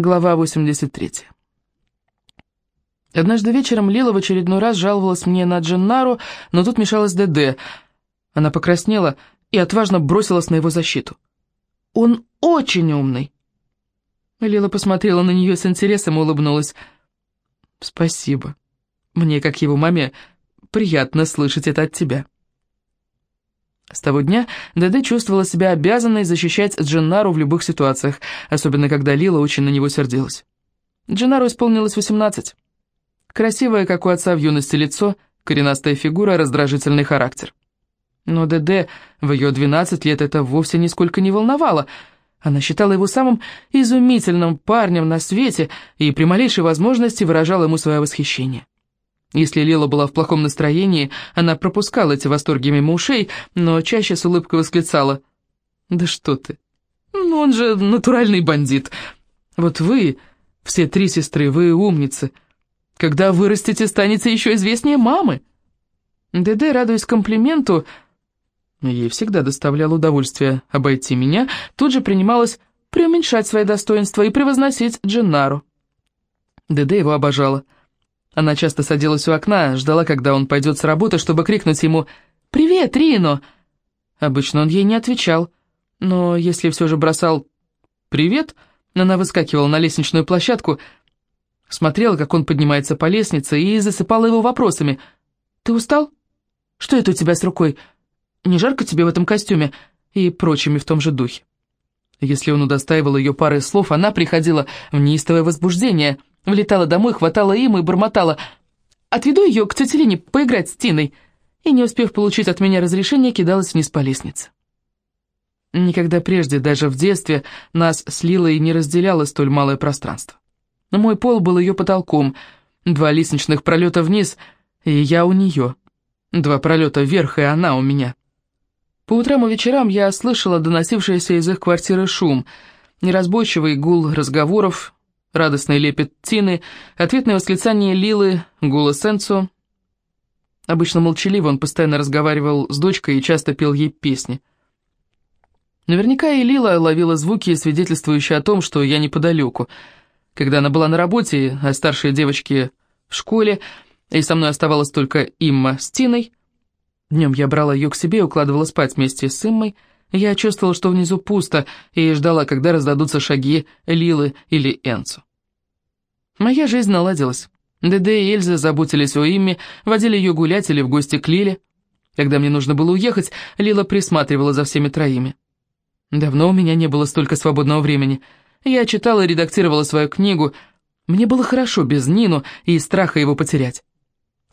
Глава 83. Однажды вечером Лила в очередной раз жаловалась мне на Дженнару, но тут мешалась ДД. Она покраснела и отважно бросилась на его защиту. «Он очень умный!» Лила посмотрела на нее с интересом и улыбнулась. «Спасибо. Мне, как его маме, приятно слышать это от тебя». С того дня Дэдэ чувствовала себя обязанной защищать Дженнару в любых ситуациях, особенно когда Лила очень на него сердилась. Дженнару исполнилось 18. Красивое, как у отца в юности лицо, коренастая фигура, раздражительный характер. Но Дэдэ в ее 12 лет это вовсе нисколько не волновало. Она считала его самым изумительным парнем на свете и при малейшей возможности выражала ему свое восхищение. Если Лила была в плохом настроении, она пропускала эти восторги мимо ушей, но чаще с улыбкой восклицала. «Да что ты! Ну, он же натуральный бандит! Вот вы, все три сестры, вы умницы! Когда вырастете, станете еще известнее мамы!» ДД, радуясь комплименту, ей всегда доставляло удовольствие обойти меня, тут же принималась преуменьшать свои достоинства и превозносить Дженнару. ДД его обожала. Она часто садилась у окна, ждала, когда он пойдет с работы, чтобы крикнуть ему «Привет, Рино!». Обычно он ей не отвечал, но если все же бросал «Привет», она выскакивала на лестничную площадку, смотрела, как он поднимается по лестнице, и засыпала его вопросами. «Ты устал? Что это у тебя с рукой? Не жарко тебе в этом костюме?» и прочими в том же духе. Если он удостаивал ее пары слов, она приходила в неистовое возбуждение – Влетала домой, хватала им и бормотала. «Отведу ее к тете Лене поиграть с Тиной». И, не успев получить от меня разрешение, кидалась вниз по лестнице. Никогда прежде, даже в детстве, нас с Лилой не разделяло столь малое пространство. Но мой пол был ее потолком, два лестничных пролета вниз, и я у нее. Два пролета вверх, и она у меня. По утрам и вечерам я слышала доносившийся из их квартиры шум, неразборчивый гул разговоров, радостный лепет Тины, ответное восклицание Лилы, голос Энцо. Обычно молчаливо он постоянно разговаривал с дочкой и часто пел ей песни. Наверняка и Лила ловила звуки, свидетельствующие о том, что я неподалеку. Когда она была на работе, а старшие девочки в школе, и со мной оставалась только Имма с Тиной, днем я брала ее к себе и укладывала спать вместе с Иммой, я чувствовала, что внизу пусто, и ждала, когда раздадутся шаги Лилы или Энцу. Моя жизнь наладилась. Деде и Эльза заботились о Имме, водили ее гулять или в гости к Лиле. Когда мне нужно было уехать, Лила присматривала за всеми троими. Давно у меня не было столько свободного времени. Я читала и редактировала свою книгу. Мне было хорошо без Нину и страха его потерять.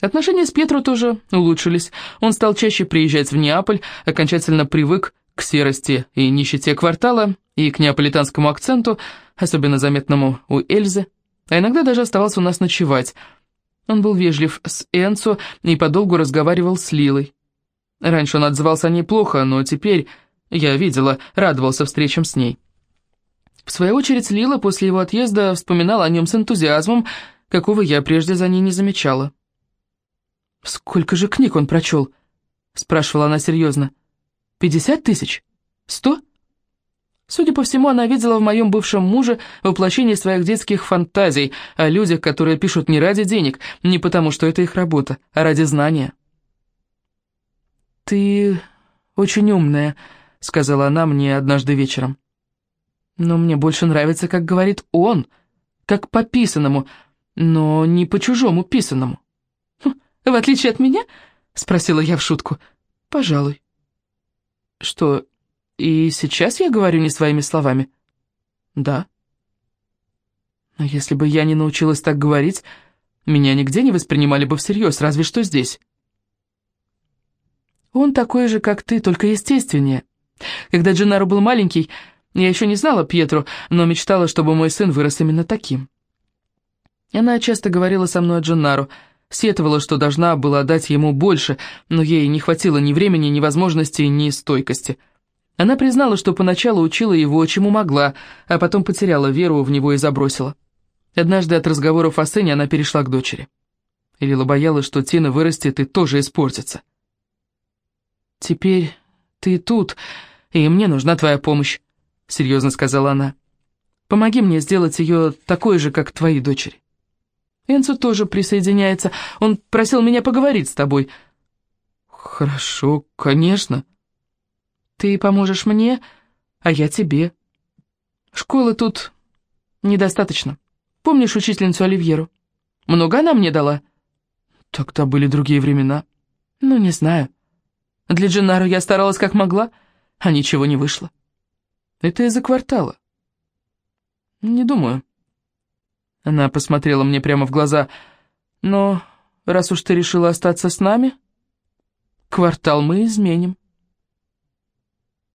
Отношения с Петру тоже улучшились. Он стал чаще приезжать в Неаполь, окончательно привык к серости и нищете квартала, и к неаполитанскому акценту, особенно заметному у Эльзы, а иногда даже оставался у нас ночевать. Он был вежлив с Энцо и подолгу разговаривал с Лилой. Раньше он отзывался о ней плохо, но теперь, я видела, радовался встречам с ней. В свою очередь, Лила после его отъезда вспоминала о нем с энтузиазмом, какого я прежде за ней не замечала. «Сколько же книг он прочел?» — спрашивала она серьезно. Пятьдесят тысяч? Сто? Судя по всему, она видела в моем бывшем муже воплощение своих детских фантазий о людях, которые пишут не ради денег, не потому что это их работа, а ради знания. «Ты очень умная», — сказала она мне однажды вечером. «Но мне больше нравится, как говорит он, как по писанному, но не по чужому писанному». «Хм, «В отличие от меня?» — спросила я в шутку. «Пожалуй». Что, и сейчас я говорю не своими словами? Да. Но если бы я не научилась так говорить, меня нигде не воспринимали бы всерьез, разве что здесь. Он такой же, как ты, только естественнее. Когда Дженаро был маленький, я еще не знала Пьетру, но мечтала, чтобы мой сын вырос именно таким. Она часто говорила со мной о Дженнару, Сетовала, что должна была дать ему больше, но ей не хватило ни времени, ни возможности, ни стойкости. Она признала, что поначалу учила его, чему могла, а потом потеряла веру в него и забросила. Однажды от разговоров о сыне она перешла к дочери. Лила боялась, что Тина вырастет и тоже испортится. «Теперь ты тут, и мне нужна твоя помощь», — серьезно сказала она. Помоги мне сделать ее такой же, как твои дочери. Энцо тоже присоединяется. Он просил меня поговорить с тобой. Хорошо, конечно. Ты поможешь мне, а я тебе. Школы тут недостаточно. Помнишь учительницу Оливьеру? Много она мне дала? Тогда были другие времена. Ну, не знаю. Для Дженнаро я старалась как могла, а ничего не вышло. Это из-за квартала. Не думаю. Она посмотрела мне прямо в глаза. Но раз уж ты решила остаться с нами, квартал мы изменим.